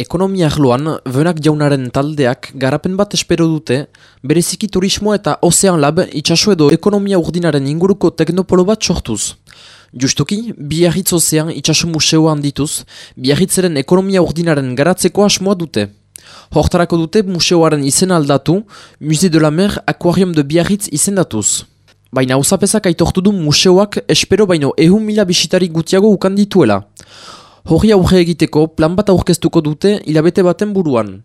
Ekonomia arloan, benak jaunaren taldeak garapen bat espero dute, bereziki turismo eta Ocean Lab itxaso edo ekonomia urdinaren inguruko teknopolo bat sortuz. Justoki, biarritz Ocean itxaso museoa handituz, biarritzeren ekonomia urdinaren garatzeko asmoa dute. Hortarako dute museoaren izen aldatu, Musée de la Mer Aquarium de Biarritz izendatuz. Baina usapezak aitortu du museoak espero baino ehun mila bisitari gutiago ukandituela. Horri aurre egiteko plan bat aurkeztuko dute hilabete baten buruan.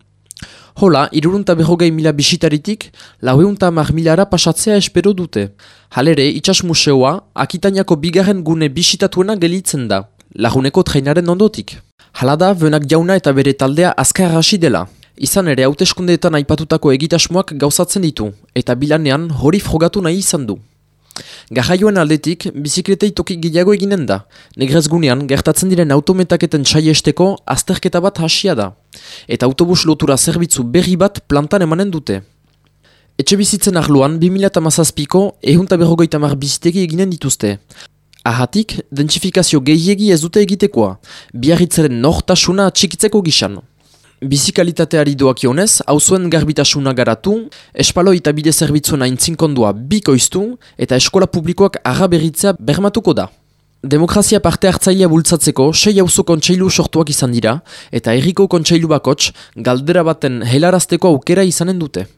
Hola, irurunta behogei mila bisitaritik, laueunta mar milara pasatzea espero dute. Halere, itxas museoa, akitainako bigarren gune bisitatuena gelitzen da, laguneko trainaren ondotik. Halada, benak jauna eta bere taldea azkar hasi dela. Izan ere, hauteskundeetan aipatutako egitasmoak gauzatzen ditu, eta bilanean hori frogatu nahi izan du. Garraioen aldetik, bizikletei toki gehiago eginen da. Negrez gunean, gertatzen diren autometaketen saiesteko azterketa bat hasia da. Eta autobus lotura zerbitzu berri bat plantan emanen dute. Etxe bizitzen ahluan, 2008ko ehunta berrogoita mar bizitegi eginen dituzte. Ahatik, dentsifikazio gehiegi ez dute egitekoa, biarritzaren nortasuna txikitzeko gisan. Bizikalitateari doak jonez, hauzuen garbitasuna garatu, espalo eta bide zerbitzuna intzinkondua bikoiztu eta eskola publikoak agaberritzea bermatuko da. Demokrazia parte hartzailea bultzatzeko sei hauzo kontseilu sortuak izan dira eta erriko kontseilu bakots galdera baten helarazteko aukera izanen dute.